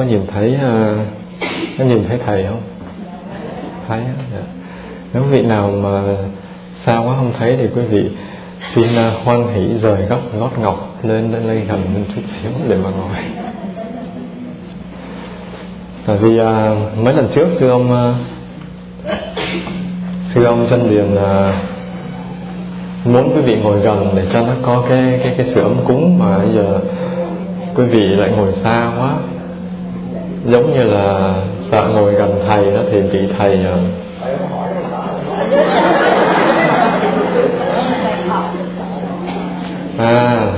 có nhìn thấy uh, có nhìn thấy thầy không? Thấy. Dạ. Nếu vị nào mà xa quá không thấy thì quý vị xin uh, hoan hỷ rời góc gót ngọc lên lên lên gần lên chút xíu để mà ngồi. Tại vì uh, mấy lần trước sư ông sư ông chân điền là muốn quý vị ngồi gần để cho nó có cái cái cái sự ấm cúng mà bây giờ quý vị lại ngồi xa quá giống như là bạn ngồi gần thầy đó thì bị thầy ờ, à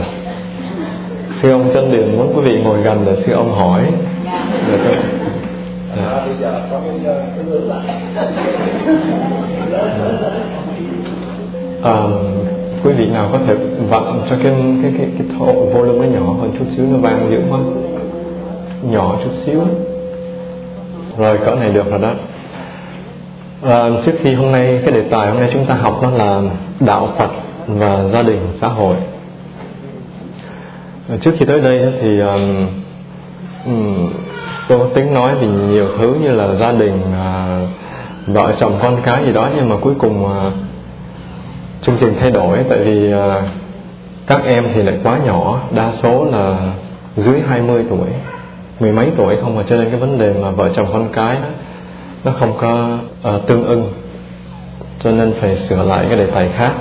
sư ông chân điền muốn quý vị ngồi gần để sư ông hỏi. Để cho à. À, quý vị nào có thể vặn cho cái cái cái cái thổ volume nó nhỏ hơn chút xíu nó vang dữ quá nhỏ chút xíu. Rồi cỡ này được rồi đó. À, trước khi hôm nay cái đề tài hôm nay chúng ta học đó là đạo Phật và gia đình xã hội. À, trước khi tới đây thì um, um, tôi có tính nói thì nhiều thứ như là gia đình à, vợ chồng con cái gì đó nhưng mà cuối cùng à, chương trình thay đổi tại vì à, các em thì lại quá nhỏ đa số là dưới 20 tuổi mười mấy tuổi không mà cho nên cái vấn đề mà vợ chồng con cái đó nó không có uh, tương ưng. Cho nên phải sửa lại cái đề tài khác.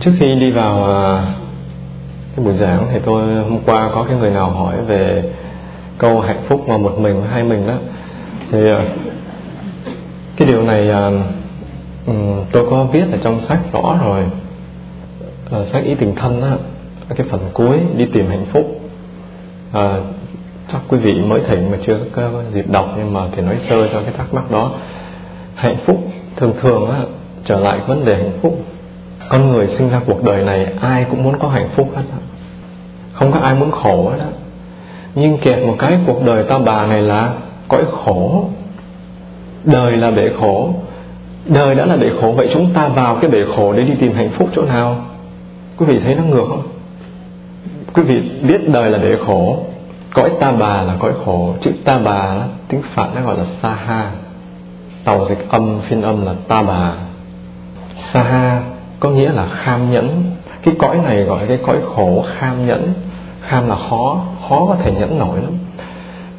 Trước khi đi vào uh, cái buổi giảng thì tôi hôm qua có cái người nào hỏi về câu hạnh phúc mà một mình hai mình đó. Thì uh, cái điều này uh, um, tôi có viết ở trong sách rõ rồi. Uh, sách ý tình thân á cái phần cuối đi tìm hạnh phúc à, chắc quý vị mới thỉnh mà chưa có dịp đọc nhưng mà thì nói sơ cho cái thắc mắc đó. Hạnh phúc thường thường á trở lại vấn đề hạnh phúc. Con người sinh ra cuộc đời này ai cũng muốn có hạnh phúc hết á. Không có ai muốn khổ hết á. Nhưng kẹt một cái cuộc đời ta bà này là cõi khổ. Đời là bể khổ. Đời đã là bể khổ vậy chúng ta vào cái bể khổ để đi tìm hạnh phúc chỗ nào? Quý vị thấy nó ngược không? Quý vị biết đời là để khổ. Cõi ta bà là cõi khổ. Chữ ta bà đó, tiếng phạn nó gọi là saha. Tàu dịch âm phiên âm là ta bà. Saha có nghĩa là kham nhẫn. Cái cõi này gọi là cái cõi khổ kham nhẫn. Kham là khó khó có thể nhẫn nổi lắm.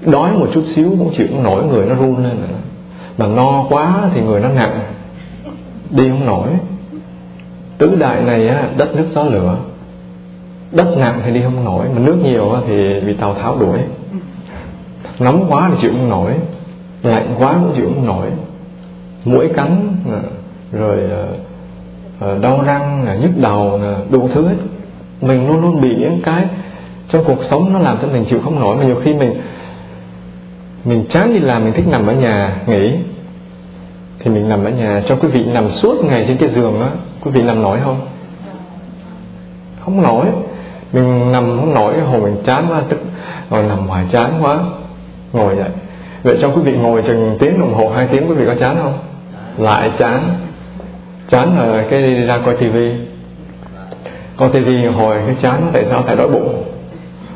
Đói một chút xíu cũng chịu không nổi người nó run lên nữa. Mà no quá thì người nó nặng đi không nổi. Tứ đại này á, đất nước gió lửa đất nặng thì đi không nổi, mà nước nhiều thì bị tàu tháo đuổi. Nóng quá thì chịu không nổi, lạnh quá cũng chịu không nổi. Mũi cắn à, rồi à, à, đau răng nhức đầu đủ thứ hết. Mình luôn luôn bị những cái trong cuộc sống nó làm cho mình chịu không nổi. Mà nhiều khi mình mình chán đi làm, mình thích nằm ở nhà nghỉ, thì mình nằm ở nhà. Cho quý vị nằm suốt ngày trên cái giường đó quý vị nằm nổi không? Không nổi mình nằm không nổi hồi mình chán quá, tức rồi nằm ngoài chán quá, ngồi dậy. Vậy cho quý vị ngồi chừng tiếng đồng hồ, hai tiếng, quý vị có chán không? Lại chán. Chán là cái đi ra coi tivi. Coi tivi hồi cái chán, tại sao? Tại đói bụng.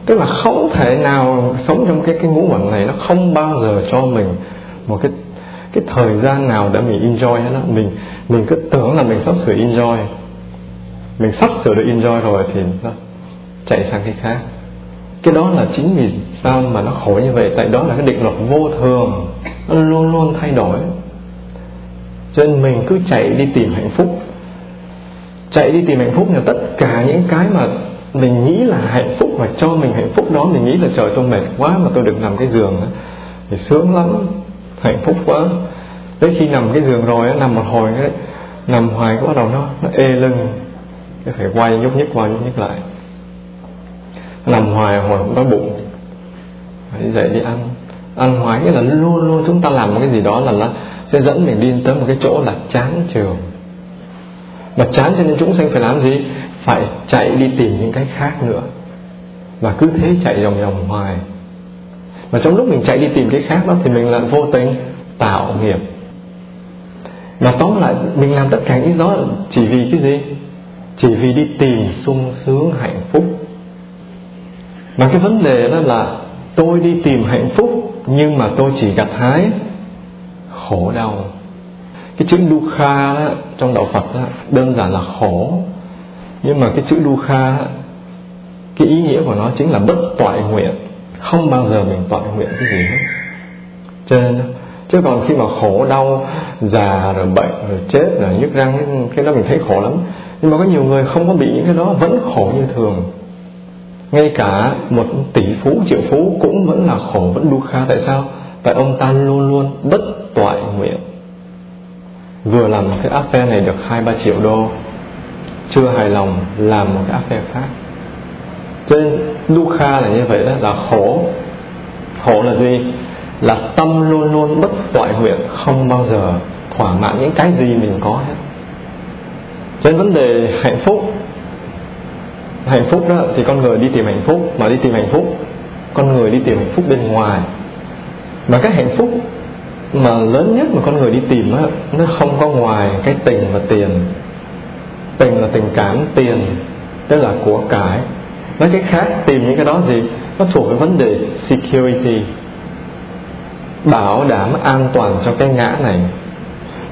Tức là không thể nào sống trong cái cái ngũ uẩn này, nó không bao giờ cho mình một cái cái thời gian nào để mình enjoy hết đó mình mình cứ tưởng là mình sắp sửa enjoy. Mình sắp sửa được enjoy rồi thì nó chạy sang cái khác. Cái đó là chính vì sao mà nó khổ như vậy, tại đó là cái định luật vô thường. Nó luôn luôn thay đổi. Cho nên mình cứ chạy đi tìm hạnh phúc. Chạy đi tìm hạnh phúc là tất cả những cái mà mình nghĩ là hạnh phúc và cho mình hạnh phúc đó, mình nghĩ là trời tôi mệt quá mà tôi được nằm cái giường thì sướng lắm, hạnh phúc quá. Đến khi nằm cái giường rồi nằm một hồi, nằm hoài có bắt đầu nó nó ê lưng, cái phải quay nhúc nhích qua nhúc nhích lại nằm hoài hồi cũng đói bụng. Phải dậy đi ăn. Ăn hoài nghĩa là luôn luôn chúng ta làm một cái gì đó là nó sẽ dẫn mình đi tới một cái chỗ là chán trường. Mà chán cho nên chúng sanh phải làm gì? Phải chạy đi tìm những cái khác nữa. Và cứ thế chạy vòng vòng hoài. Mà trong lúc mình chạy đi tìm cái khác đó thì mình lại vô tình tạo nghiệp. Mà tóm lại, mình làm tất cả những đó chỉ vì cái gì? Chỉ vì đi tìm sung sướng hạnh phúc mà cái vấn đề đó là tôi đi tìm hạnh phúc nhưng mà tôi chỉ gặt hái khổ đau. Cái chữ dukkha đó, trong đạo Phật đó, đơn giản là khổ. Nhưng mà cái chữ dukkha cái ý nghĩa của nó chính là bất toại nguyện. Không bao giờ mình toại nguyện cái gì hết. Cho nên chứ còn khi mà khổ đau già rồi bệnh rồi chết rồi nhức răng cái đó mình thấy khổ lắm. Nhưng mà có nhiều người không có bị những cái đó vẫn khổ như thường ngay cả một tỷ phú, triệu phú cũng vẫn là khổ, vẫn đu kha tại sao? Tại ông ta luôn luôn bất toại nguyện. Vừa làm một cái affair này được hai, ba triệu đô, chưa hài lòng làm một cái affair khác. Cho nên kha là như vậy đó, là khổ. Khổ là gì? Là tâm luôn luôn bất toại nguyện, không bao giờ thỏa mãn những cái gì mình có hết. Cho nên vấn đề hạnh phúc hạnh phúc đó, thì con người đi tìm hạnh phúc, mà đi tìm hạnh phúc, con người đi tìm hạnh phúc bên ngoài. Mà cái hạnh phúc mà lớn nhất mà con người đi tìm á, nó không có ngoài cái tình và tiền. Tình là tình cảm, tiền, tức là của cải. Nói cái khác, tìm những cái đó gì nó thuộc về vấn đề security, bảo đảm an toàn cho cái ngã này.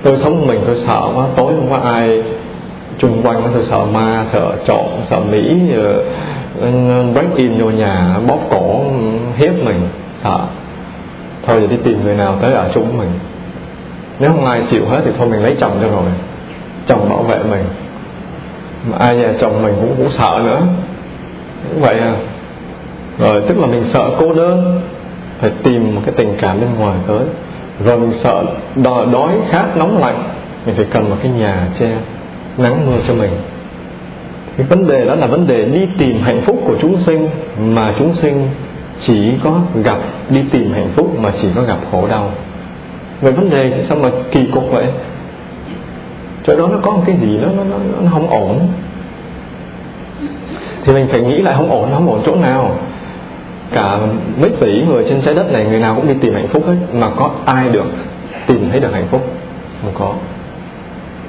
Tôi sống mình, tôi sợ quá, tối không có ai chung quanh nó sợ ma, sợ trộm, sợ mỹ ờ, break in vô nhà, bóp cổ, hiếp mình, sợ. Thôi giờ đi tìm người nào tới ở chung mình. Nếu không ai chịu hết thì thôi mình lấy chồng cho rồi. Chồng bảo vệ mình. Mà ai nhà chồng mình cũng cũng sợ nữa. Cũng vậy à. Rồi tức là mình sợ cô đơn. Phải tìm một cái tình cảm bên ngoài tới. Rồi mình sợ đòi, đói khát nóng lạnh, mình phải cần một cái nhà che nắng mưa cho mình. Cái vấn đề đó là vấn đề đi tìm hạnh phúc của chúng sinh mà chúng sinh chỉ có gặp đi tìm hạnh phúc mà chỉ có gặp khổ đau. Về vấn đề thì sao mà kỳ cục vậy? Chỗ đó nó có một cái gì đó nó, nó, nó không ổn. Thì mình phải nghĩ lại không ổn không ổn chỗ nào. Cả mấy tỷ người trên trái đất này người nào cũng đi tìm hạnh phúc hết mà có ai được tìm thấy được hạnh phúc? Không có.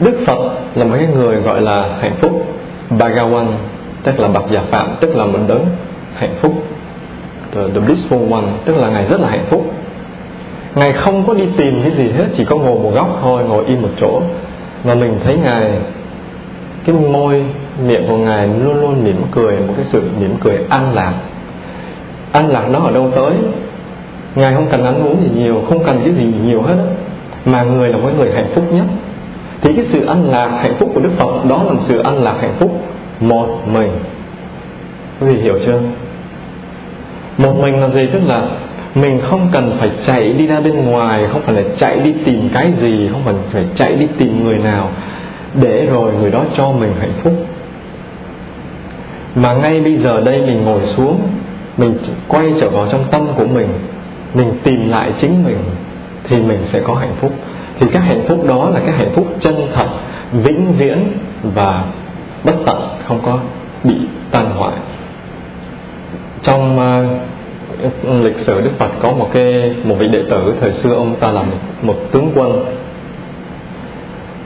Đức Phật là một cái người gọi là hạnh phúc. Bhagawan tức là bậc giả phạm tức là một đấng hạnh phúc. The, the blissful one tức là ngài rất là hạnh phúc. Ngài không có đi tìm cái gì hết chỉ có ngồi một góc thôi ngồi im một chỗ. Mà mình thấy ngài cái môi miệng của ngài luôn luôn mỉm cười một cái sự mỉm cười an lạc. An lạc nó ở đâu tới? Ngài không cần ăn uống gì nhiều không cần cái gì nhiều hết mà người là một người hạnh phúc nhất thì cái sự an lạc hạnh phúc của đức phật, đó là một sự an lạc hạnh phúc một mình. Quý vị hiểu chưa? Một mình là gì? Tức là mình không cần phải chạy đi ra bên ngoài, không phải là chạy đi tìm cái gì, không phải phải chạy đi tìm người nào để rồi người đó cho mình hạnh phúc. Mà ngay bây giờ đây mình ngồi xuống, mình quay trở vào trong tâm của mình mình tìm lại chính mình, thì mình sẽ có hạnh phúc thì các hạnh phúc đó là các hạnh phúc chân thật vĩnh viễn và bất tận không có bị tan hoại. Trong uh, lịch sử Đức Phật có một cái một vị đệ tử thời xưa ông ta là một, một tướng quân.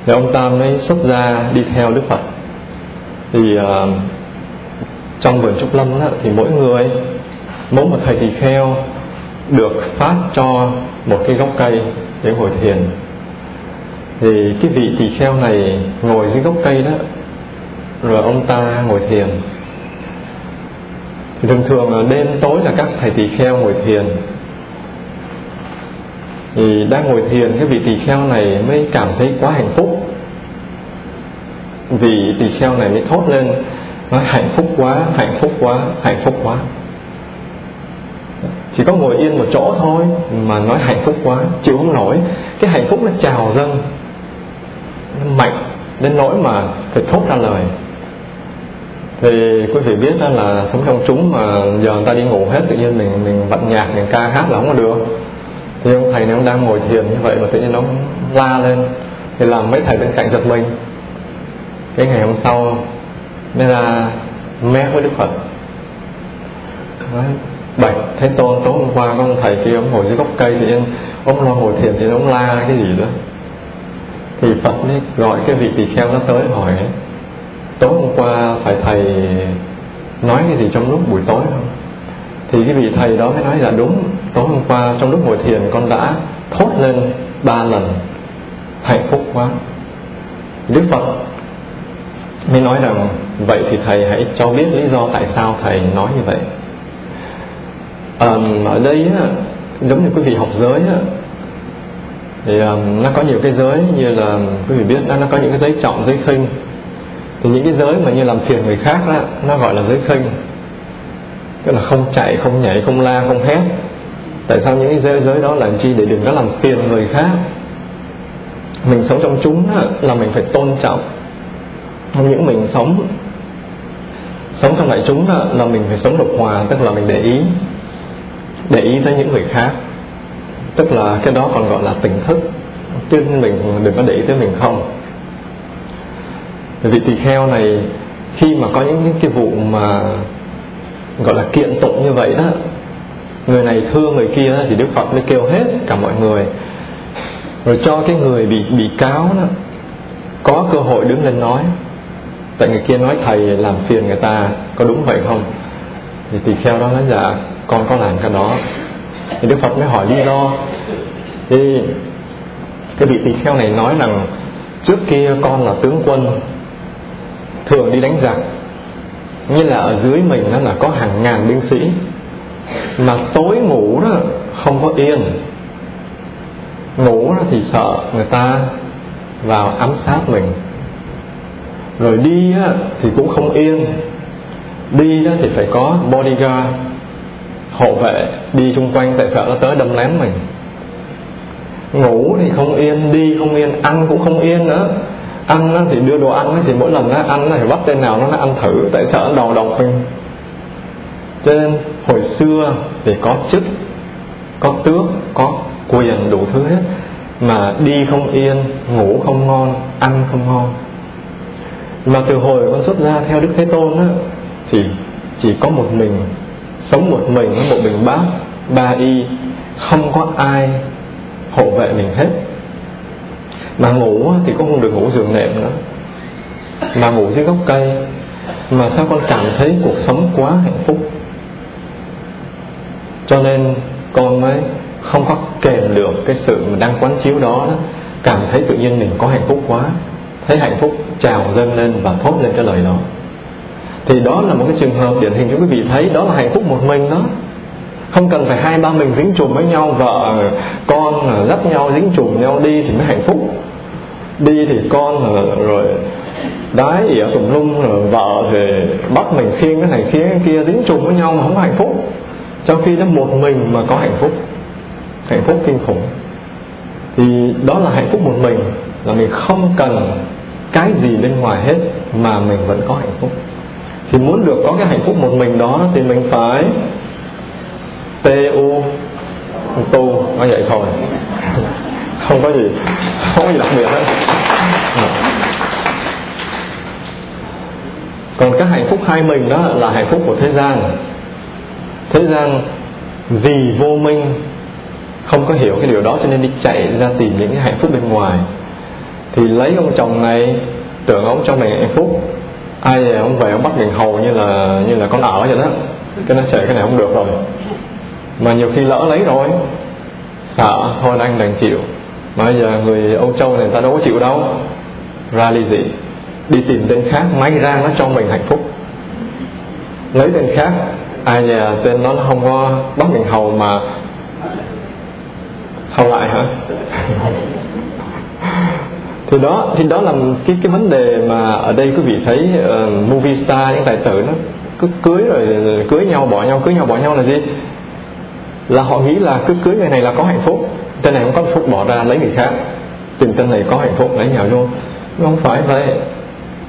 Thì ông ta mới xuất gia đi theo Đức Phật. Thì uh, trong vườn trúc lâm đó, thì mỗi người mỗi một thầy tỳ kheo được phát cho một cái gốc cây để ngồi thiền thì cái vị tỳ kheo này ngồi dưới gốc cây đó, rồi ông ta ngồi thiền. Thì thường thường là đêm tối là các thầy tỳ kheo ngồi thiền. Thì đang ngồi thiền, cái vị tỳ kheo này mới cảm thấy quá hạnh phúc. Vị tỳ kheo này mới thốt lên nói hạnh phúc quá, hạnh phúc quá, hạnh phúc quá. Chỉ có ngồi yên một chỗ thôi mà nói hạnh phúc quá, chịu không nổi. Cái hạnh phúc nó trào dâng mạnh đến nỗi mà phải thốt ra lời. Thì quý vị biết đó là sống trong chúng mà giờ người ta đi ngủ hết, tự nhiên mình mình bật nhạc, mình ca hát là không có được. Thì ông thầy này ông đang ngồi thiền như vậy mà tự nhiên nó la lên, thì làm mấy thầy bên cạnh giật mình. Cái ngày hôm sau, mới ra mé với đức phật. Nói, bạch thế tôn, tối hôm qua có ông thầy kia ông ngồi dưới gốc cây thì ông lo ngồi thiền thì ông la cái gì đó thì Phật mới gọi cái vị tỳ kheo nó tới hỏi tối hôm qua phải thầy nói cái gì trong lúc buổi tối không? Thì cái vị thầy đó mới nói là đúng tối hôm qua trong lúc ngồi thiền con đã thốt lên ba lần hạnh phúc quá. Đức phật mới nói rằng vậy thì thầy hãy cho biết lý do tại sao thầy nói như vậy. À, ở đây á, giống như quý vị học giới á, thì um, nó có nhiều cái giới như là quý vị biết nó nó có những cái giới trọng giới khinh. Thì những cái giới mà như làm phiền người khác đó nó gọi là giới khinh. Tức là không chạy không nhảy không la không hét. Tại sao những cái giới giới đó làm chi để đừng có làm phiền người khác? Mình sống trong chúng đó, là mình phải tôn trọng. Không những mình sống sống trong đại chúng đó, là mình phải sống độc hòa tức là mình để ý. Để ý tới những người khác tức là cái đó còn gọi là tỉnh thức. Chứ mình đừng có để ý tới mình không. Vị tỳ kheo này khi mà có những, những cái vụ mà gọi là kiện tụng như vậy đó người này thưa người kia đó, thì đức phật mới kêu hết cả mọi người. Rồi cho cái người bị bị cáo đó có cơ hội đứng lên nói. Tại người kia nói thầy làm phiền người ta có đúng vậy không? Thì tỳ kheo đó nói dạ con có làm cái đó thì đức phật mới hỏi lý do. Thì cái vị tỳ kheo này nói rằng trước kia con là tướng quân thường đi đánh giặc như là ở dưới mình nó là có hàng ngàn binh sĩ mà tối ngủ đó không có yên. Ngủ đó thì sợ người ta vào ám sát mình. Rồi đi á, thì cũng không yên. Đi đó thì phải có bodyguard hộ vệ đi xung quanh tại sợ nó tới đâm lén mình. Ngủ thì không yên, đi không yên, ăn cũng không yên nữa. Ăn thì đưa đồ ăn thì mỗi lần nó ăn thì bắt tên nào nó ăn thử, tại sợ nó đầu độc mình. Cho nên hồi xưa thì có chức, có tước, có quyền đủ thứ hết. Mà đi không yên, ngủ không ngon, ăn không ngon. Mà từ hồi con xuất ra theo đức thế tôn á thì chỉ có một mình sống một mình một mình bác ba y không có ai hộ vệ mình hết. Mà ngủ thì cũng không được ngủ giường nệm nữa. Mà ngủ dưới gốc cây. Mà sao con cảm thấy cuộc sống quá hạnh phúc? Cho nên con mới không có kèm được cái sự mà đang quán chiếu đó, đó. Cảm thấy tự nhiên mình có hạnh phúc quá. Thấy hạnh phúc trào dâng lên và thốt lên cái lời đó thì đó là một cái trường hợp điển hình cho quý vị thấy, đó là hạnh phúc một mình đó. Không cần phải hai ba mình dính chùm với nhau, vợ, con ờ, dắt nhau, dính chùm nhau đi thì mới hạnh phúc. Đi thì con ờ, rồi đái ỉa tùm lum ờ, rồi vợ thì bắt mình khiêng cái này khiêng cái kia, dính chùm với nhau mà không có hạnh phúc. Trong khi nó một mình mà có hạnh phúc hạnh phúc kinh khủng. Thì đó là hạnh phúc một mình, là mình không cần cái gì bên ngoài hết mà mình vẫn có hạnh phúc thì muốn được có cái hạnh phúc một mình đó thì mình phải tu tu, nói vậy thôi. Không có gì, không có gì đặc biệt hết. Còn cái hạnh phúc hai mình đó là hạnh phúc của thế gian. Thế gian vì vô minh không có hiểu cái điều đó cho nên đi chạy ra tìm những cái hạnh phúc bên ngoài. Thì lấy ông chồng này, tưởng ông cho mình hạnh phúc ai về ông về ông bắt mình hầu như là như là con ở vậy đó. Cái nó sợ cái này không được rồi. Mà nhiều khi lỡ lấy rồi, sợ, thôi anh đành chịu. Mà bây giờ người Âu Châu này, người ta đâu có chịu đâu. Ra ly dị. Đi tìm tên khác may ra nó cho mình hạnh phúc. Lấy tên khác, ai nhà tên nó không có bắt mình hầu mà hầu lại hả? thì đó thì đó là cái cái vấn đề mà ở đây quý vị thấy uh, movie star những tài tử nó cứ cưới rồi ờ, cưới nhau bỏ nhau cưới nhau bỏ nhau là gì? Là họ nghĩ là cứ cưới người này là có hạnh phúc tên này không có hạnh phúc bỏ ra lấy người khác. Tìm tên này có hạnh phúc lấy nhau luôn không? Phải vậy.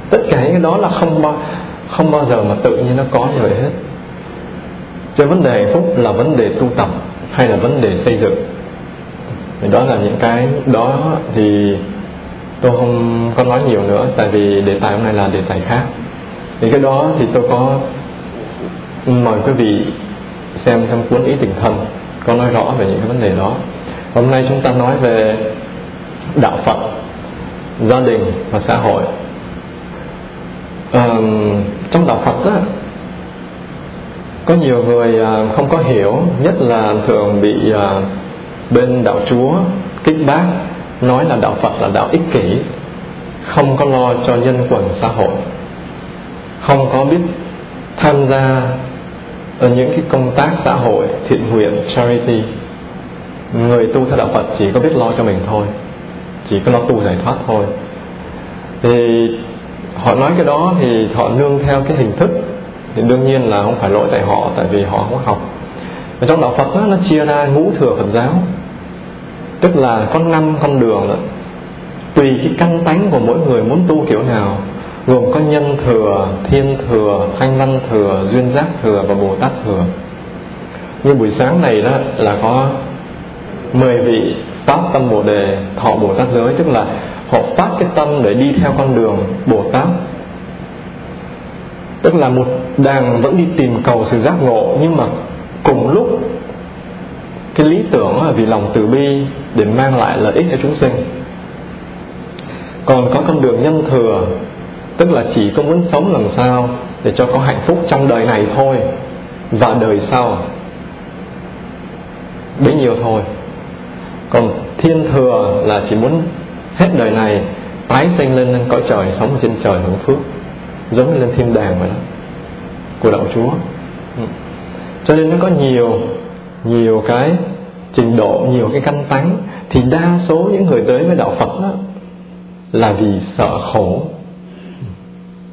Tất cả những cái đó là không bao không bao giờ mà tự nhiên nó có như vậy hết. Cho vấn đề hạnh phúc là vấn đề tu tập hay là vấn đề xây dựng. Thì đó là những cái đó thì tôi không có nói nhiều nữa tại vì đề tài hôm nay là đề tài khác. Thì cái đó thì tôi có mời quý vị xem trong cuốn ý tình thân có nói rõ về những cái vấn đề đó. Hôm nay chúng ta nói về đạo phật gia đình và xã hội. À, trong đạo Phật á, có nhiều người à, không có hiểu nhất là thường bị à, bên đạo Chúa kích bác nói là đạo Phật là đạo ích kỷ không có lo cho nhân quần xã hội không có biết tham gia ở những cái công tác xã hội thiện nguyện charity. Người tu theo đạo Phật chỉ có biết lo cho mình thôi chỉ có lo tu giải thoát thôi. Thì họ nói cái đó thì họ nương theo cái hình thức thì đương nhiên là không phải lỗi tại họ tại vì họ không học. Và trong đạo Phật đó, nó chia ra ngũ thừa Phật giáo tức là có năm con đường đó. tùy cái căn tánh của mỗi người muốn tu kiểu nào, gồm có nhân thừa, thiên thừa, thanh văn thừa, duyên giác thừa và bồ tát thừa như buổi sáng này đó là có 10 vị phát tâm bồ đề, thọ bồ tát giới, tức là họ phát cái tâm để đi theo con đường bồ tát tức là một đàn vẫn đi tìm cầu sự giác ngộ, nhưng mà cùng lúc cái lý tưởng là vì lòng từ bi để mang lại lợi ích cho chúng sinh. Còn có con đường nhân thừa, tức là chỉ có muốn sống làm sao để cho có hạnh phúc trong đời này thôi, và đời sau bấy nhiêu thôi. Còn thiên thừa là chỉ muốn hết đời này tái sinh lên lên cõi trời sống ở trên trời hưởng phước, giống như lên thiên đàng vậy đó, của đạo chúa. Ừ. Cho nên nó có nhiều nhiều cái trình độ, nhiều cái căn tánh, thì đa số những người tới với đạo phật đó là vì sợ khổ,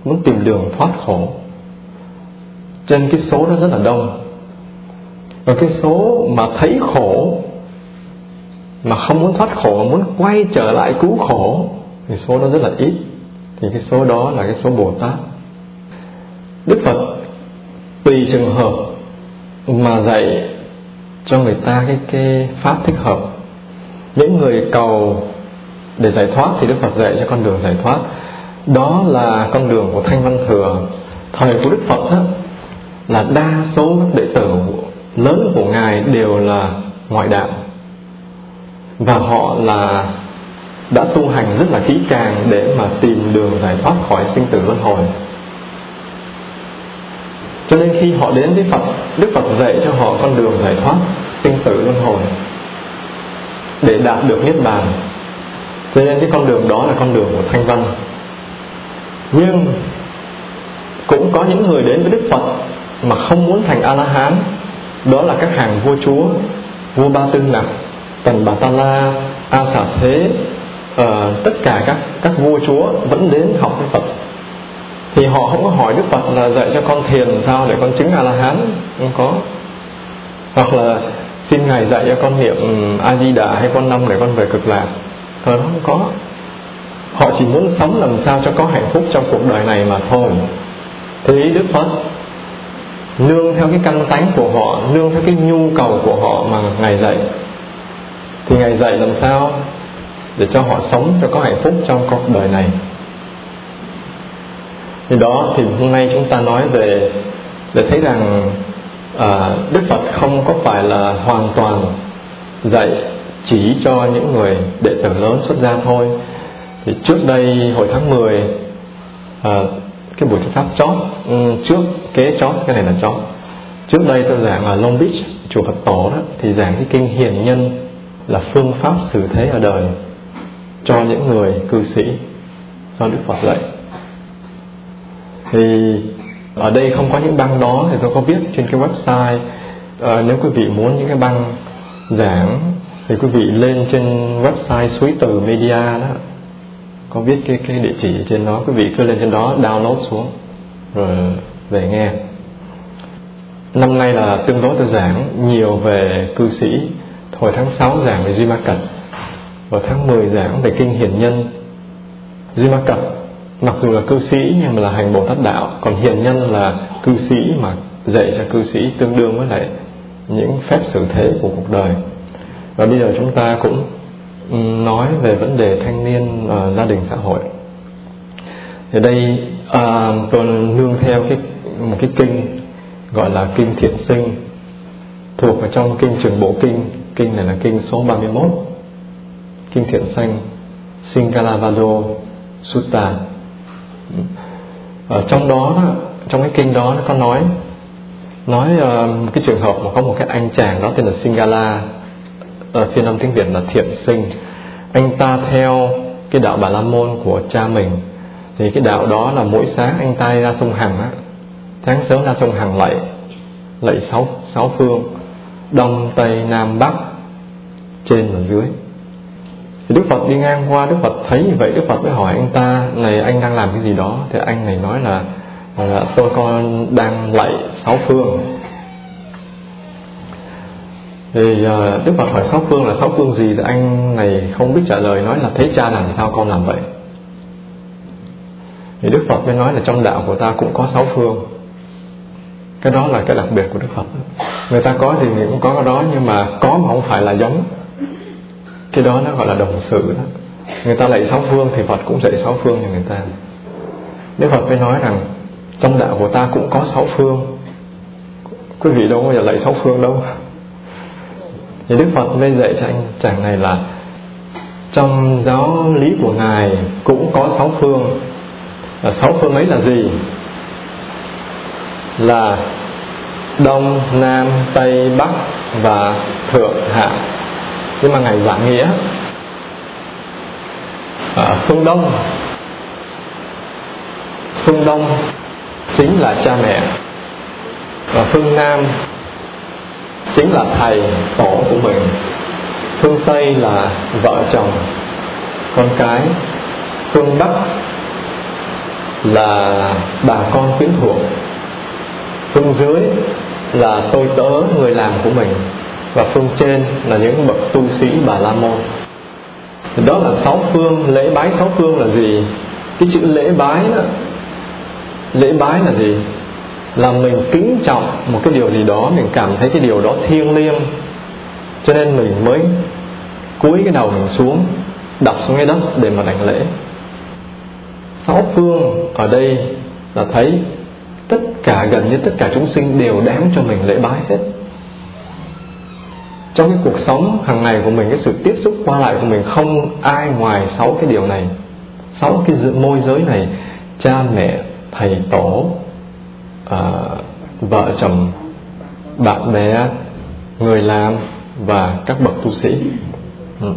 muốn tìm đường thoát khổ. Trên cái số đó rất là đông. Và cái số mà thấy khổ, mà không muốn thoát khổ, mà muốn quay trở lại cứu khổ, thì số đó rất là ít. Thì cái số đó là cái số bồ tát. Đức phật, tùy trường hợp mà dạy cho người ta cái cái pháp thích hợp. Những người cầu để giải thoát thì đức phật dạy cho con đường giải thoát. Đó là con đường của thanh văn thừa. Thời của đức phật đó, là đa số các đệ tử lớn của ngài đều là ngoại đạo. Và họ là đã tu hành rất là kỹ càng để mà tìm đường giải thoát khỏi sinh tử luân hồi cho nên khi họ đến với Phật Đức Phật dạy cho họ con đường giải thoát sinh tử luân hồi để đạt được niết bàn. Cho nên cái con đường đó là con đường của thanh văn. Nhưng cũng có những người đến với đức phật mà không muốn thành a la hán đó là các hàng vua chúa vua ba tư nặc tần bà ta la a xà thế uh, tất cả các các vua chúa vẫn đến học với phật thì họ không có hỏi đức phật là dạy cho con thiền sao để con chứng a la hán không có. Hoặc là xin ngài dạy cho con niệm a di đà hay con năm để con về cực lạc. Thôi nó không có. Họ chỉ muốn sống làm sao cho có hạnh phúc trong cuộc đời này mà thôi. Thế đức phật, nương theo cái căn tánh của họ, nương theo cái nhu cầu của họ mà ngài dạy. Thì ngài dạy làm sao để cho họ sống cho có hạnh phúc trong cuộc đời này? Thì đó thì hôm nay chúng ta nói về để thấy rằng à, đức phật không có phải là hoàn toàn dạy chỉ cho những người đệ tử lớn xuất gia thôi. Thì trước đây hồi tháng 10 à, cái buổi thuyết pháp chót ừ, trước kế chót cái này là chót. Trước đây tôi giảng ở Long Beach chùa Phật tổ đó thì giảng cái kinh hiền nhân là phương pháp xử thế ở đời cho những người cư sĩ do Đức Phật dạy thì ở đây không có những băng đó thì tôi có viết trên cái website. À, nếu quý vị muốn những cái băng giảng thì quý vị lên trên website suối từ media đó. Có viết cái cái địa chỉ trên đó quý vị cứ lên trên đó download xuống rồi về nghe. Năm nay là tương đối tôi giảng nhiều về cư sĩ. Hồi tháng 6 giảng về duy ma cật và tháng 10 giảng về kinh hiển nhân duy ma cật mặc dù là cư sĩ nhưng mà là hành bồ tát đạo còn hiền nhân là cư sĩ mà dạy cho cư sĩ tương đương với lại những phép xử thế của cuộc đời. Và bây giờ chúng ta cũng ừ, nói về vấn đề thanh niên uh, gia đình xã hội. Thì đây uh, tôi nương theo cái một cái kinh gọi là kinh thiện sinh thuộc ở trong kinh trường bộ kinh. Kinh này là kinh số 31 kinh thiện sanh Singalavado Sutta ở trong đó trong cái kinh đó nó có nói nói uh, cái trường hợp mà có một cái anh chàng đó tên là Singala ở phiên âm tiếng Việt là thiện sinh. Anh ta theo cái đạo Bà La Môn của cha mình. Thì cái đạo đó là mỗi sáng anh ta ra sông Hằng á sáng sớm ra sông Hằng lạy lạy sáu sáu phương đông tây nam bắc trên và dưới thì Đức Phật đi ngang qua Đức Phật thấy như vậy Đức Phật mới hỏi anh ta này anh đang làm cái gì đó? Thì anh này nói là, là tôi con đang lạy sáu phương. Thì uh, Đức Phật hỏi sáu phương là sáu phương gì? Thì anh này không biết trả lời nói là thế cha làm sao con làm vậy? Thì Đức Phật mới nói là trong đạo của ta cũng có sáu phương. Cái đó là cái đặc biệt của Đức Phật. Người ta có thì người cũng có cái đó nhưng mà có mà không phải là giống cái đó nó gọi là đồng sự đó. Người ta lạy sáu phương thì Phật cũng dạy sáu phương cho người ta. Đức Phật mới nói rằng, trong đạo của ta cũng có sáu phương. Quý vị đâu bao giờ lạy sáu phương đâu. Thì Đức Phật mới dạy cho anh chàng này là, trong giáo lý của ngài cũng có sáu phương. Và sáu phương ấy là gì? Là đông, nam, tây, bắc và thượng hạ nhưng mà ngài giảng nghĩa à, phương đông. Phương đông chính là cha mẹ. Và phương nam chính là thầy tổ của mình. Phương tây là vợ chồng con cái. Phương bắc là bà con quyến thuộc. Phương dưới là tôi tớ người làm của mình và phương trên là những bậc tu sĩ bà la môn. Đó là sáu phương, lễ bái sáu phương là gì? Cái chữ lễ bái đó, lễ bái là gì? Là mình kính trọng một cái điều gì đó, mình cảm thấy cái điều đó thiêng liêng. Cho nên mình mới cúi cái đầu mình xuống đập xuống cái đất để mà đảnh lễ. Sáu phương ở đây là thấy tất cả, gần như tất cả chúng sinh đều đáng cho mình lễ bái hết trong cái cuộc sống hàng ngày của mình cái sự tiếp xúc qua lại của mình không ai ngoài sáu cái điều này sáu cái môi giới này cha mẹ thầy tổ à, vợ chồng bạn bè người làm và các bậc tu sĩ. Ừ.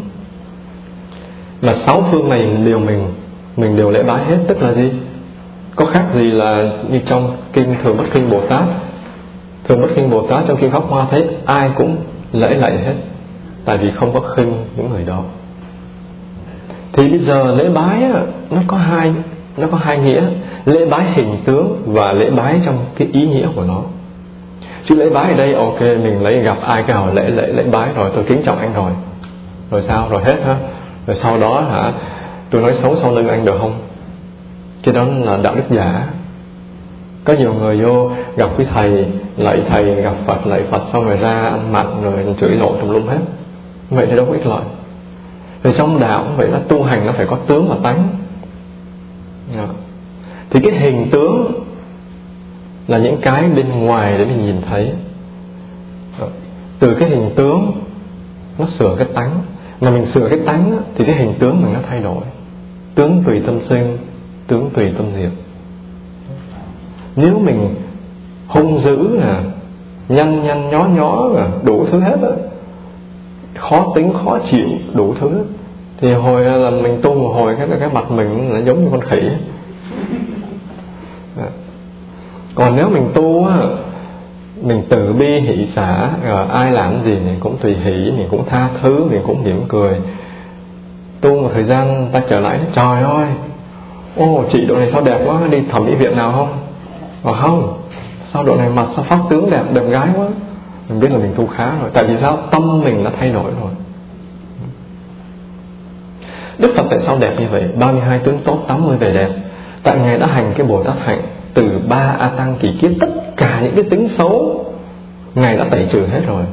sáu phương này đều mình mình đều lễ bái hết tức là gì? Có khác gì là như trong kinh thường bất kinh bồ tát? Thường bất kinh bồ tát trong kinh pháp hoa thấy ai cũng lễ lạy hết tại vì không có khinh những người đó. Thì bây giờ lễ bái á, nó có hai nó có hai nghĩa. Lễ bái hình tướng và lễ bái trong cái ý nghĩa của nó. Chứ lễ bái ở đây ok mình lấy gặp ai cái hỏi lễ lễ lễ bái rồi tôi kính trọng anh rồi. Rồi sao? Rồi hết ha. Rồi sau đó hả tôi nói xấu sau lưng anh được không? Cái đó là đạo đức giả có nhiều người vô gặp quý thầy, lạy thầy, gặp phật, lạy phật, xong rồi ra ăn mặn rồi chửi lộn tùm lum hết. Vậy thì đâu có ích lợi. Thì trong đạo cũng vậy là tu hành nó phải có tướng và tánh. Đó. thì cái hình tướng là những cái bên ngoài để mình nhìn thấy. Đó. từ cái hình tướng, nó sửa cái tánh. Mà mình sửa cái tánh thì cái hình tướng mình nó thay đổi. Tướng tùy tâm sinh, tướng tùy tâm diệt nếu mình hung dữ nè, nhăn nhăn, nhó nhó nè, đủ thứ hết á, khó tính, khó chịu, đủ thứ thì hồi là mình tu một hồi, cái cái mặt mình là giống như con khỉ. Dạ. Còn nếu mình tu á, mình từ bi hỷ xả, rồi ai làm gì mình cũng tùy hỷ mình cũng tha thứ mình cũng mỉm cười. Tu một thời gian, ta trở lại, trời ơi, ô, chị độ này sao đẹp quá, đi thẩm mỹ viện nào không? Và không. Sao độ này mặt sao phát tướng đẹp đẹp gái quá? Mình biết là mình tu khá rồi. Tại vì sao? Tâm mình đã thay đổi rồi. Đức Phật tại sao đẹp như vậy? 32 tướng tốt 80 vẻ đẹp. Tại Ngài đã hành cái Bồ Tát hạnh Từ ba A Tăng kỳ kiếp Tất cả những cái tính xấu Ngài đã tẩy trừ hết rồi.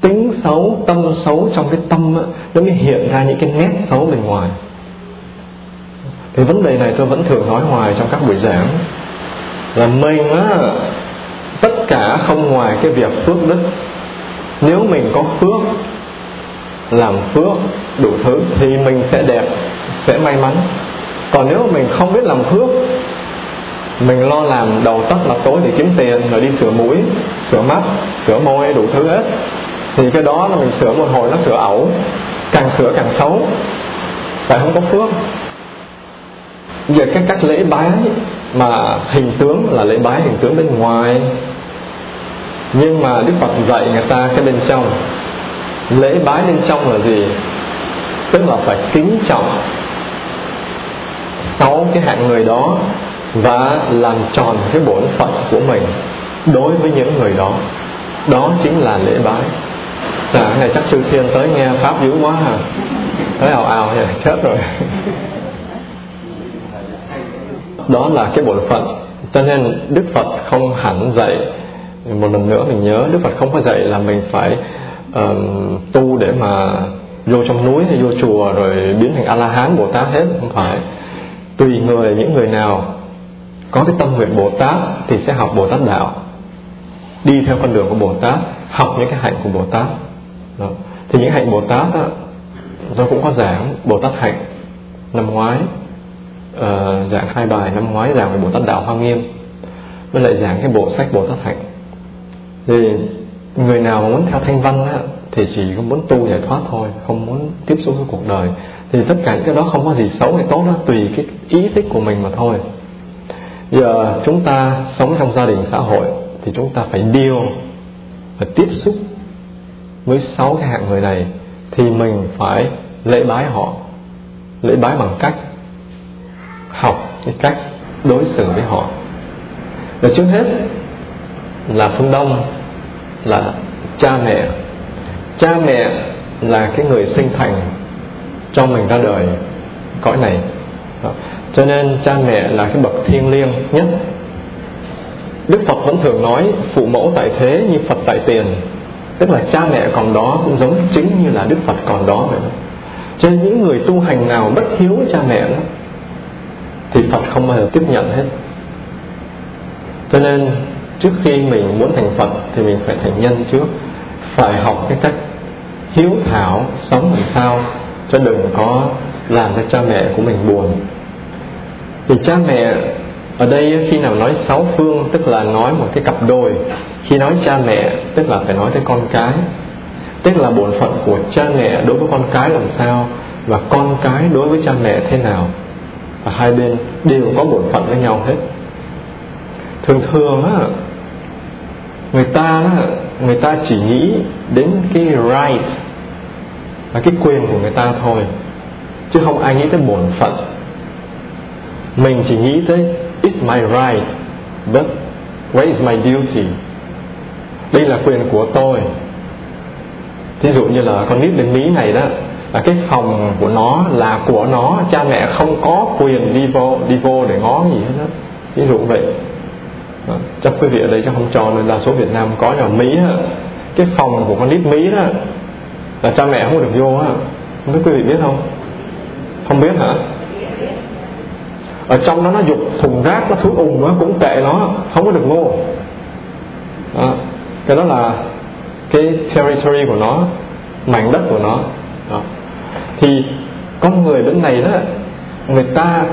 Tính xấu, tâm xấu trong cái tâm á, Nó mới hiện ra những cái nét xấu bên ngoài. Thì vấn đề này tôi vẫn thường nói hoài trong các buổi giảng. Là mình á, Tất cả không ngoài cái việc phước đức. Nếu mình có phước, làm phước đủ thứ, thì mình sẽ đẹp, sẽ may mắn. Còn nếu mình không biết làm phước, mình lo làm đầu tắt mặt tối để kiếm tiền, rồi đi sửa mũi, sửa mắt, sửa môi, đủ thứ hết. Thì cái đó là mình sửa một hồi nó sửa ẩu, càng sửa càng xấu. Tại không có phước? Về cái cách lễ bái mà hình tướng là lễ bái hình tướng bên ngoài. Nhưng mà đức phật dạy người ta cái bên trong. Lễ bái bên trong là gì? Tức là phải kính trọng sáu cái hạng người đó và làm tròn cái bổn phận của mình đối với những người đó. Đó chính là lễ bái. Chà, ngày chắc chư thiên tới nghe pháp dữ quá hả tới ào ào vậy chết rồi đó là cái bổn phận. Cho nên đức phật không hẳn dạy. Một lần nữa mình nhớ đức phật không có dạy là mình phải um, tu để mà vô trong núi hay vô chùa rồi biến thành a la hán bồ tát hết. Không phải. Tùy người những người nào có cái tâm nguyện bồ tát thì sẽ học bồ tát đạo. Đi theo con đường của bồ tát học những cái hạnh của bồ tát đó. thì những hạnh bồ tát đó, tôi cũng có giảng bồ tát hạnh năm ngoái uh, giảng hai bài năm ngoái giảng về bồ tát đạo hoa nghiêm với lại giảng cái bộ sách bồ tát hạnh. Thì người nào mà muốn theo thanh văn á, thì chỉ có muốn tu giải thoát thôi không muốn tiếp xúc với cuộc đời. Thì tất cả những cái đó không có gì xấu hay tốt đó tùy cái ý thích của mình mà thôi. Giờ chúng ta sống trong gia đình xã hội thì chúng ta phải điều và tiếp xúc với sáu cái hạng người này thì mình phải lễ bái họ lễ bái bằng cách học cái cách đối xử với họ. Và trước hết là phương đông, là cha mẹ. Cha mẹ là cái người sinh thành cho mình ra đời cõi này. Cho nên cha mẹ là cái bậc thiêng liêng nhất. Đức phật vẫn thường nói phụ mẫu tại thế như phật tại tiền. Tức là cha mẹ còn đó cũng giống chính như là đức phật còn đó vậy cho nên những người tu hành nào bất hiếu với cha mẹ đó thì phật không bao giờ tiếp nhận hết. Cho nên trước khi mình muốn thành phật thì mình phải thành nhân trước, phải học cái cách hiếu thảo sống làm sao cho đừng có làm cho cha mẹ của mình buồn. Thì cha mẹ ở đây khi nào nói sáu phương, tức là nói một cái cặp đôi, khi nói cha mẹ, tức là phải nói tới con cái. Tức là bổn phận của cha mẹ đối với con cái làm sao và con cái đối với cha mẹ thế nào và hai bên đều có bổn phận với nhau hết. Thường thường á, người ta người ta chỉ nghĩ đến cái right là cái quyền của người ta thôi, chứ không ai nghĩ tới bổn phận. Mình chỉ nghĩ tới, it's my right, but where is my duty? Đây là quyền của tôi. Thí dụ như là con nít bên mỹ này đó à, cái phòng của nó là của nó cha mẹ không có quyền đi vô đi vô để ngó gì hết đó ví dụ vậy đó. chắc quý vị ở đây chắc không cho nên đa số Việt Nam có nhà Mỹ đó. cái phòng của con nít Mỹ đó là cha mẹ không được vô á không biết quý vị biết không không biết hả ở trong đó nó dục thùng rác nó thứ ùng nó cũng kệ nó không có được vô đó. cái đó là cái territory của nó mảnh đất của nó đó thì con người lúc này đó, người ta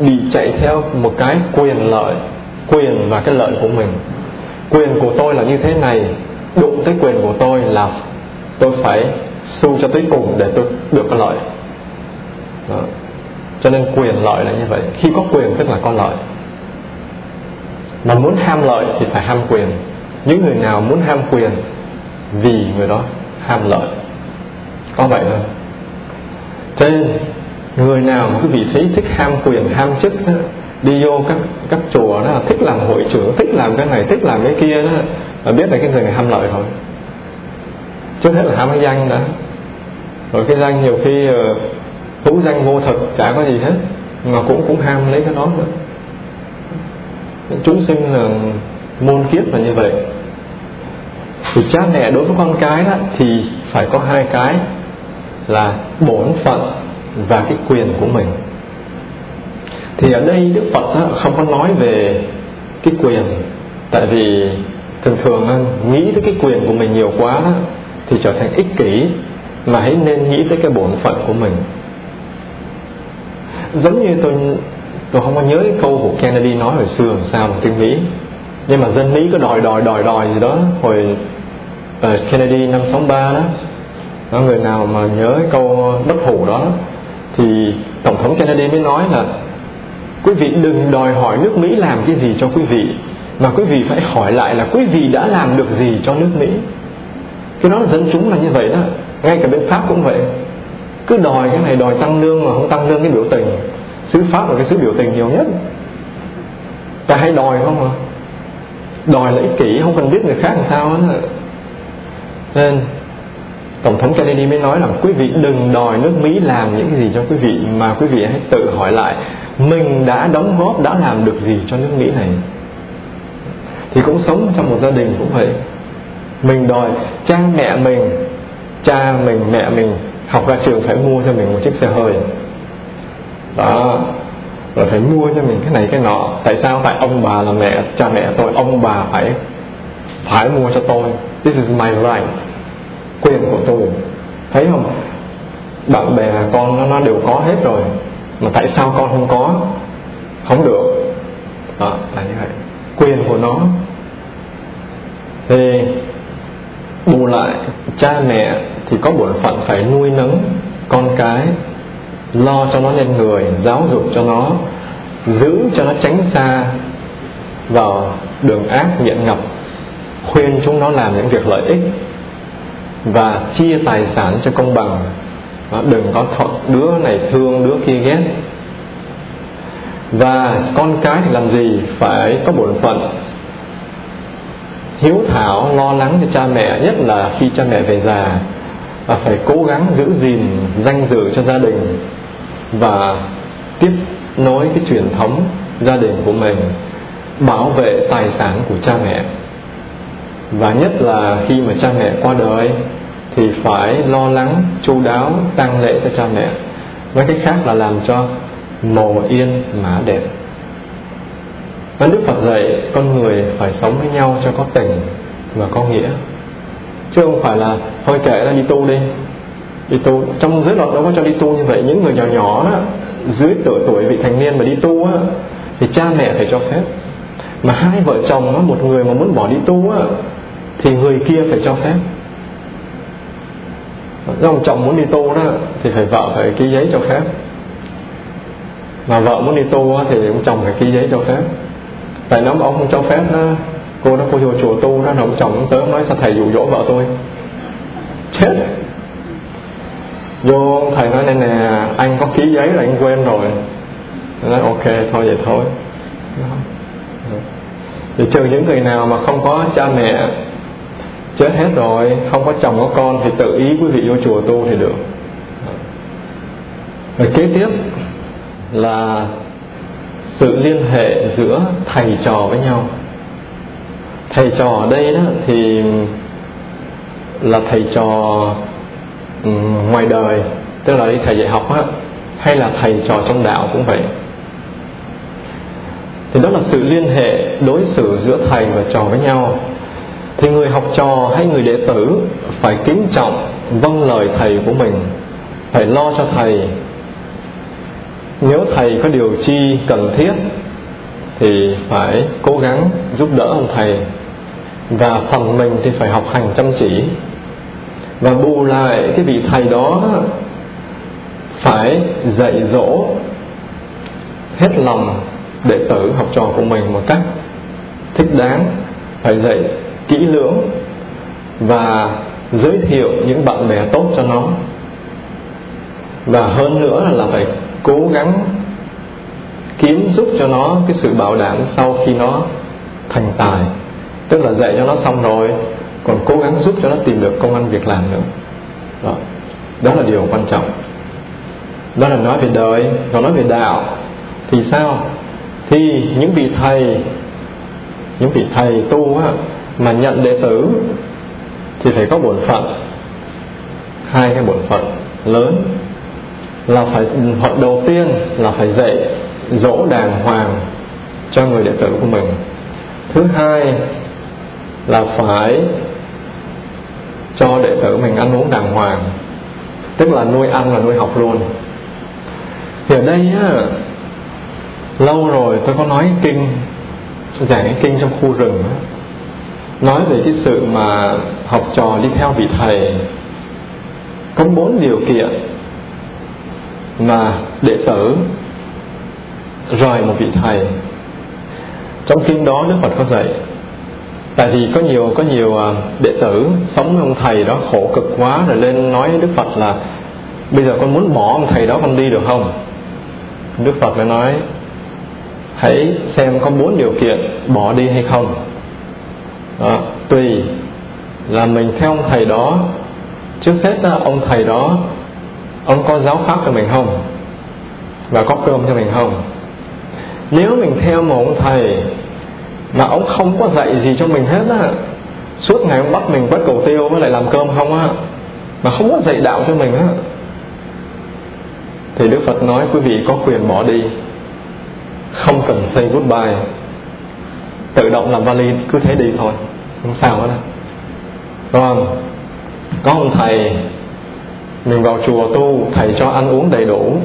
bị chạy theo một cái quyền lợi, quyền và cái lợi của mình. Quyền của tôi là như thế này, đụng tới quyền của tôi là tôi phải su cho tới cùng để tôi được cái lợi. Đó. cho nên quyền lợi là như vậy. Khi có quyền, tức là có lợi. Mà muốn ham lợi thì phải ham quyền. Những người nào muốn ham quyền vì người đó ham lợi. Có vậy thôi cho nên người nào quý vị thấy thích ham quyền ham chức đó, đi vô các các chùa đó thích làm hội trưởng thích làm cái này thích làm cái kia đó là biết là cái người này ham lợi thôi trước hết là ham cái danh đã. Rồi cái danh nhiều khi ờ, uh, hữu danh vô thực chả có gì hết mà cũng cũng ham lấy cái đó nữa. Chúng sinh là môn kiếp là như vậy. Thì cha mẹ đối với con cái đó thì phải có hai cái là bổn phận và cái quyền của mình. Thì ở đây đức phật không có nói về cái quyền. Tại vì thường thường nghĩ tới cái quyền của mình nhiều quá thì trở thành ích kỷ mà hãy nên nghĩ tới cái bổn phận của mình. Giống như tôi tôi không có nhớ cái câu của Kennedy nói hồi xưa làm sao mà tiếng Mỹ nhưng mà dân Mỹ cứ đòi đòi đòi đòi gì đó. Hồi uh, Kennedy năm 63 đó đó người nào mà nhớ câu ờ, bất hủ đó, thì tổng thống Kennedy mới nói là, quý vị đừng đòi hỏi nước Mỹ làm cái gì cho quý vị, mà quý vị phải hỏi lại là quý vị đã làm được gì cho nước Mỹ. Cái đó dân chúng là như vậy đó. Ngay cả bên Pháp cũng vậy. Cứ đòi cái này đòi tăng lương mà không tăng lương cái biểu tình. Xứ Pháp là cái xứ biểu tình nhiều nhất. Ta hay đòi không à? Đòi là ích kỷ, không cần biết người khác làm sao hết nên tổng thống Kennedy mới nói là quý vị đừng đòi nước Mỹ làm những cái gì cho quý vị, mà quý vị hãy tự hỏi lại, mình đã đóng góp, đã làm được gì cho nước Mỹ này? Thì cũng sống trong một gia đình cũng vậy. Mình đòi cha mẹ mình, cha mình, mẹ mình học ra trường phải mua cho mình một chiếc xe hơi. Đó. Rồi phải mua cho mình cái này, cái nọ. Tại sao? Tại ông bà là mẹ, cha mẹ tôi, ông bà phải phải mua cho tôi. This is my right quyền của tôi. Thấy không? Bạn bè con nó nó đều có hết rồi, mà tại sao con không có? Không được. Đó, là như vậy. Quyền của nó. Thì bù lại, cha mẹ thì có bổn phận phải nuôi nấng con cái, lo cho nó nên người, giáo dục cho nó, giữ cho nó tránh xa vào đường ác, nghiện ngập, khuyên chúng nó làm những việc lợi ích và chia tài sản cho công bằng. Đó, đừng có thọ đứa này thương đứa kia ghét. Và con cái thì làm gì phải có bổn phận? Hiếu thảo lo lắng cho cha mẹ nhất là khi cha mẹ về già. Và phải cố gắng giữ gìn danh dự cho gia đình và tiếp nối cái truyền thống gia đình của mình bảo vệ tài sản của cha mẹ và nhất là khi mà cha mẹ qua đời thì phải lo lắng, chu đáo tăng lễ cho cha mẹ. Với cách khác là làm cho mồ yên mã đẹp. Và Đức Phật dạy con người phải sống với nhau cho có tình và có nghĩa. Chứ không phải là, thôi kệ là đi tu đi. Đi tu, trong giới luật đâu có cho đi tu như vậy. Những người nhỏ nhỏ đó, dưới tuổi tuổi vị thành niên mà đi tu á, thì cha mẹ phải cho phép. Mà hai vợ chồng á, một người mà muốn bỏ đi tu á thì người kia phải cho phép. Ông chồng muốn đi tu đó, thì phải vợ phải ký giấy cho phép. Mà vợ muốn đi tu thì ông chồng phải ký giấy cho phép. Tại nếu mà ông không cho phép đó, cô đó cô vô chùa tu đó ông chồng tới nói, sao thầy dụ dỗ vợ tôi? Chết. Vô, thầy nói, này nè, anh có ký giấy là anh quên rồi. Nói, ok, thôi vậy thôi. Thì trừ những người nào mà không có cha mẹ chết hết rồi, không có chồng có con thì tự ý quý vị vô chùa tu thì được. Rồi kế tiếp là sự liên hệ giữa thầy trò với nhau. Thầy trò ở đây đó thì là thầy trò ngoài đời, tức là đi thầy dạy học á, hay là thầy trò trong đạo cũng vậy. Thì đó là sự liên hệ đối xử giữa thầy và trò với nhau thì người học trò hay người đệ tử phải kính trọng vâng lời thầy của mình, phải lo cho thầy. Nếu thầy có điều chi cần thiết thì phải cố gắng giúp đỡ ông thầy. Và phần mình thì phải học hành chăm chỉ. Và bù lại cái vị thầy đó phải dạy dỗ hết lòng đệ tử học trò của mình một cách thích đáng, phải dạy kỹ lưỡng và giới thiệu những bạn bè tốt cho nó. Và hơn nữa là phải cố gắng kiếm giúp cho nó cái sự bảo đảm sau khi nó thành tài. Tức là dạy cho nó xong rồi còn cố gắng giúp cho nó tìm được công ăn việc làm nữa. Đó, đó là điều quan trọng. Đó là nói về đời còn nói về đạo. Thì sao? Thì những vị thầy những vị thầy tu á, mà nhận đệ tử thì phải có bổn phận. Hai cái bổn phận lớn là phải phận đầu tiên là phải dạy dỗ đàng hoàng cho người đệ tử của mình. Thứ hai là phải cho đệ tử mình ăn uống đàng hoàng, tức là nuôi ăn và nuôi học luôn. Thì ở đây á, lâu rồi tôi có nói kinh giảng cái kinh trong khu rừng á nói về cái sự mà học trò đi theo vị thầy, có bốn điều kiện mà đệ tử rời một vị thầy. Trong kinh đó đức phật có dạy, tại vì có nhiều có nhiều à, đệ tử sống với ông thầy đó khổ cực quá rồi lên nói với đức phật là, bây giờ con muốn bỏ ông thầy đó, con đi được không? Đức phật mới nói, hãy xem có bốn điều kiện bỏ đi hay không đó, tùy là mình theo ông thầy đó. Trước hết đó, ông thầy đó ông có giáo pháp cho mình không? Và có cơm cho mình không? Nếu mình theo một ông thầy mà ông không có dạy gì cho mình hết á suốt ngày ông bắt mình quét cầu tiêu với lại làm cơm không á mà không có dạy đạo cho mình á thì đức phật nói quý vị có quyền bỏ đi không cần say goodbye tự động làm vali, cứ thế đi thôi. Không sao hết còn vâng. có một thầy, mình vào chùa tu, thầy cho ăn uống đầy đủ,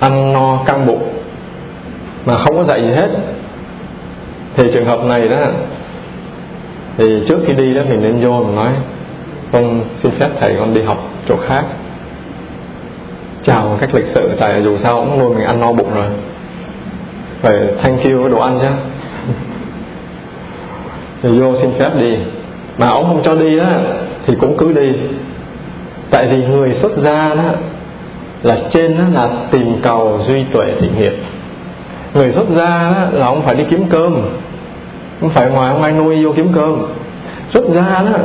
ăn no, căng bụng, mà không có dạy gì hết. Thì trường hợp này đó, thì trước khi đi đó mình nên vô mình nói, con xin phép thầy con đi học chỗ khác. Chào một cách lịch sự, tại dù sao cũng nuôi mình ăn no bụng rồi. Phải thank you với đồ ăn chứ thì vô xin phép đi. Mà ông không cho đi á, thì cũng cứ đi. Tại vì người xuất gia đó, là trên đó là tìm cầu duy tuệ thị nghiệp. Người xuất gia đó là ông phải đi kiếm cơm. Không phải ngoài, ông ai nuôi vô kiếm cơm. Xuất gia đó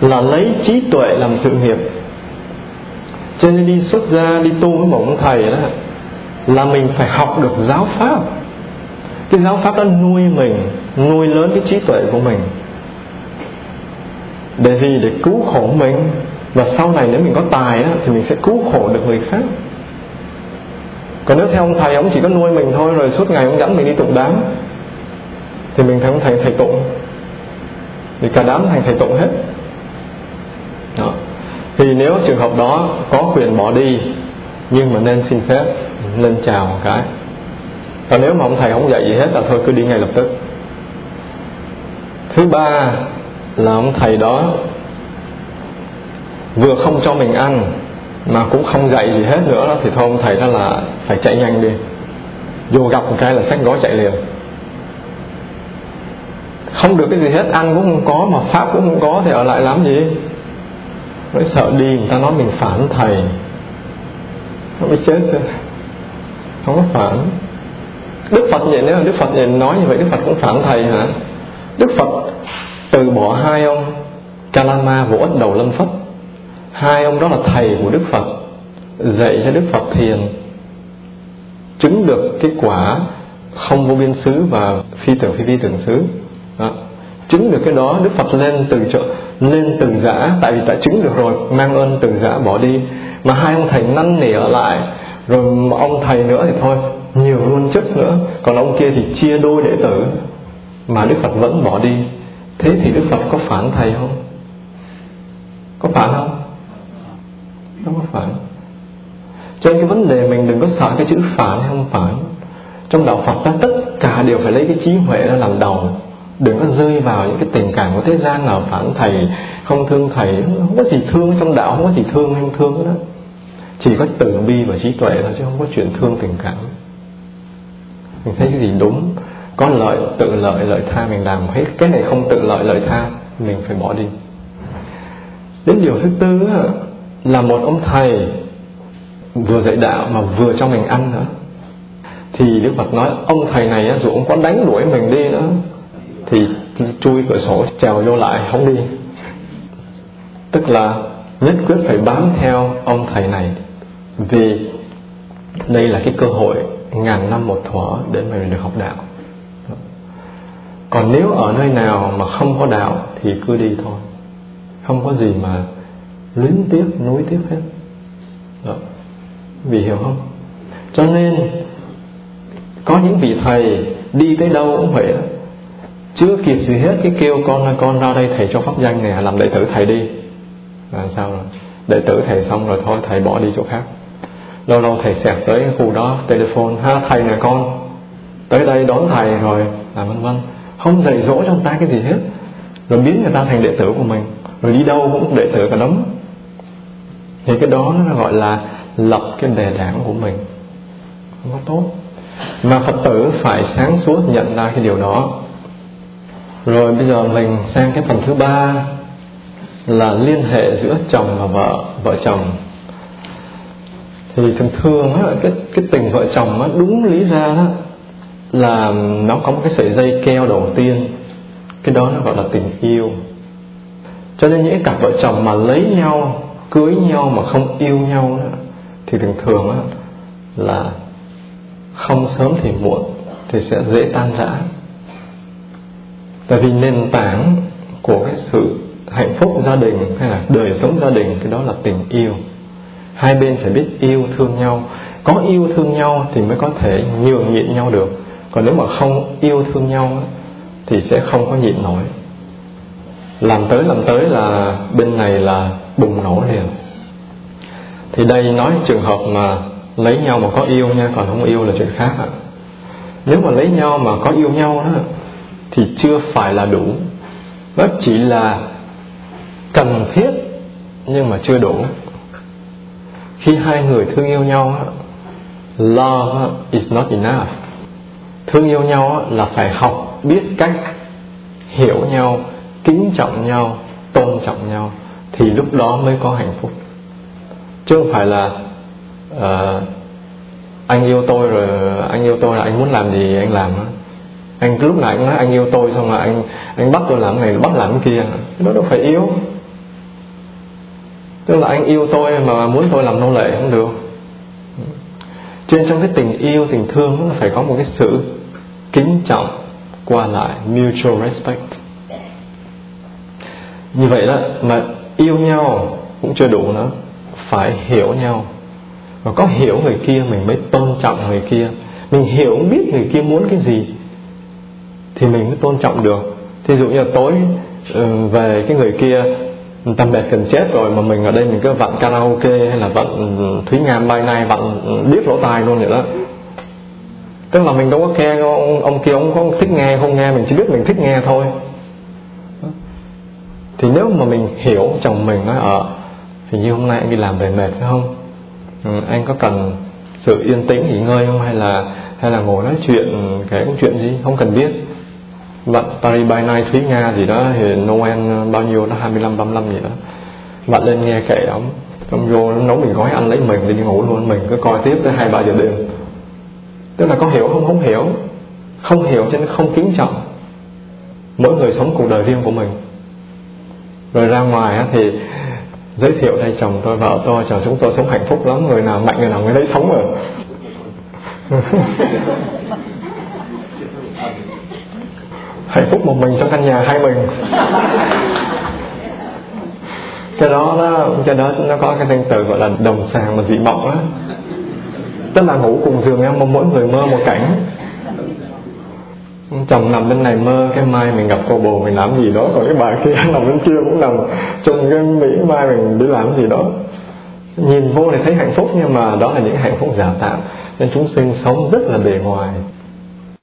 là lấy trí tuệ làm sự nghiệp. Cho nên đi xuất gia, đi tu với một ông thầy đó, là mình phải học được giáo pháp. Cái giáo pháp đó nuôi mình nuôi lớn cái trí tuệ của mình. Để gì? Để cứu khổ mình. Và sau này nếu mình có tài á, thì mình sẽ cứu khổ được người khác. Còn nếu theo ông thầy ông chỉ có nuôi mình thôi rồi suốt ngày ông dẫn mình đi tụng đám thì mình thấy ông thầy thầy tụng. Thì cả đám thành thầy tụng hết. Đó. thì nếu trường hợp đó có quyền bỏ đi nhưng mà nên xin phép nên chào một cái. Còn nếu mà ông thầy không dạy gì hết là thôi cứ đi ngay lập tức thứ ba là ông thầy đó vừa không cho mình ăn mà cũng không dạy gì hết nữa thì thôi ông thầy đó là phải chạy nhanh đi. Vô gặp một cái là xách gói chạy liền. Không được cái gì hết, ăn cũng không có mà pháp cũng không có thì ở lại làm gì? Mới sợ đi, người ta nói mình phản thầy. Nó mới chết chứ. Không có phản. Đức phật vậy, nếu đức phật vậy nói như vậy, đức phật cũng phản thầy hả? Đức phật, từ bỏ hai ông kalama vỗ ích đầu lâm phất. Hai ông đó là thầy của đức phật, dạy cho đức phật thiền, chứng được cái quả không vô biên xứ và phi tưởng phi phi tưởng xứ. Đó. chứng được cái đó, đức phật lên từ chỗ, lên từng giả tại vì đã chứng được rồi, mang ơn từng giả bỏ đi. Mà hai ông thầy năn nỉ ở lại, rồi ông thầy nữa thì thôi, nhiều luôn chức nữa. Còn ông kia thì chia đôi đệ tử mà đức phật vẫn bỏ đi. Thế thì đức phật có phản thầy không? Có phản không? Không có phản. Cho nên cái vấn đề mình đừng có sợ cái chữ phản hay không phản. Trong đạo phật ta tất cả đều phải lấy cái trí huệ ra làm đầu. Đừng có rơi vào những cái tình cảm của thế gian nào phản thầy, không thương thầy. Không có gì thương trong đạo, không có gì thương hay không thương đó. Chỉ có từ bi và trí tuệ thôi, chứ không có chuyện thương tình cảm. Mình thấy cái gì đúng? Có lợi, tự lợi lợi tha mình làm hết. Cái này không tự lợi lợi tha, mình phải bỏ đi. Đến điều thứ tư là một ông thầy vừa dạy đạo mà vừa cho mình ăn nữa. Thì đức phật nói, ông thầy này dù ông có đánh đuổi mình đi nữa, thì chui cửa sổ trèo vô lại, không đi. Tức là nhất quyết phải bám theo ông thầy này. Vì đây là cái cơ hội ngàn năm một thuở để mình được học đạo còn nếu ở nơi nào mà không có đạo thì cứ đi thôi. Không có gì mà luyến tiếc nối tiếc hết. Đó. vì hiểu không? Cho nên, có những vị thầy đi tới đâu cũng vậy đó. Chưa kịp gì hết, cái kêu con con ra đây, thầy cho pháp danh nè, làm đệ tử thầy đi. Là sao rồi? Đệ tử thầy xong rồi thôi, thầy bỏ đi chỗ khác. Lâu lâu thầy xẹt tới khu đó, telephone, ha, thầy nè con, tới đây đón thầy rồi. Là vân vân không dạy dỗ cho người ta cái gì hết. Rồi biến người ta thành đệ tử của mình. Rồi đi đâu cũng đệ tử cả đống. Thì cái đó nó gọi là lập cái đề đảng của mình. Không có tốt. Mà phật tử phải sáng suốt nhận ra cái điều đó. Rồi bây giờ mình sang cái phần thứ ba là liên hệ giữa chồng và vợ vợ chồng. Thì thường thường á, cái cái tình vợ chồng á, đúng lý ra đó là nó có một cái sợi dây keo đầu tiên. Cái đó nó gọi là tình yêu. Cho nên những cặp vợ chồng mà lấy nhau cưới nhau mà không yêu nhau đó, thì thường thường đó, là không sớm thì muộn thì sẽ dễ tan rã. Tại vì nền tảng của cái sự hạnh phúc gia đình hay là đời sống gia đình cái đó là tình yêu. Hai bên phải biết yêu thương nhau. Có yêu thương nhau thì mới có thể nhường nhịn nhau được còn nếu mà không yêu thương nhau thì sẽ không có nhịn nổi. Làm tới làm tới là bên này là bùng nổ liền. Thì đây nói trường hợp mà lấy nhau mà có yêu nha, còn không yêu là chuyện khác ạ. Nếu mà lấy nhau mà có yêu nhau đó thì chưa phải là đủ. Nó chỉ là cần thiết, nhưng mà chưa đủ. Khi hai người thương yêu nhau love is not enough thương yêu nhau là phải học biết cách hiểu nhau kính trọng nhau tôn trọng nhau thì lúc đó mới có hạnh phúc. Chứ không phải là uh, anh yêu tôi rồi anh yêu tôi là anh muốn làm gì anh làm anh lúc nào anh nói anh yêu tôi xong rồi anh anh bắt tôi làm cái này bắt làm cái kia. Đó đâu phải yêu tức là anh yêu tôi mà muốn tôi làm nô lệ không được. Trên trong cái tình yêu tình thương nó phải có một cái sự kính trọng qua lại mutual respect. Như vậy đó, mà yêu nhau cũng chưa đủ nữa, phải hiểu nhau. Và có hiểu người kia, mình mới tôn trọng người kia. Mình hiểu biết người kia muốn cái gì, thì mình mới tôn trọng được. Thí dụ như là tối ừ, về cái người kia ta mệt cần chết rồi mà mình ở đây mình cứ vặn karaoke hay là vặn thúy ngàn bay nay vặn biết lỗ tai luôn vậy đó tức là mình đâu có nghe ông, ông kia ông có thích nghe không nghe mình chỉ biết mình thích nghe thôi. Thì nếu mà mình hiểu chồng mình nói ở thì như hôm nay anh đi làm về mệt phải không? Ừ, anh có cần sự yên tĩnh nghỉ ngơi không? Hay là hay là ngồi nói chuyện cái câu chuyện gì không cần biết. Bạn Paris by Night Thúy Nga gì đó thì Noel ờ, bao nhiêu nó 25 35 gì đó. Bạn lên nghe kệ ông ông vô nấu mình gói ăn lấy mình đi ngủ luôn mình cứ coi tiếp tới hai ba giờ đêm tức là có hiểu không? Không hiểu. Không hiểu cho nên không kính trọng mỗi người sống cuộc đời riêng của mình. Rồi ra ngoài thì giới thiệu đây chồng tôi, vợ tôi chồng chúng tôi sống hạnh phúc lắm, người nào mạnh, người nào người đấy sống rồi. Hạnh phúc một mình trong căn nhà hai mình. Cái đó đó, cái đó nó có cái danh từ gọi là đồng sàng mà dị mộng á tức là ngủ cùng giường em mỗi người mơ một cảnh. Chồng nằm bên này mơ, cái mai mình gặp cô bồ mình làm gì đó, còn cái bà kia nằm bên kia cũng nằm chung cái mỹ, mai mình đi làm gì đó. Nhìn vô thì thấy hạnh phúc, nhưng mà đó là những hạnh phúc giả tạm nên chúng sinh sống rất là bề ngoài.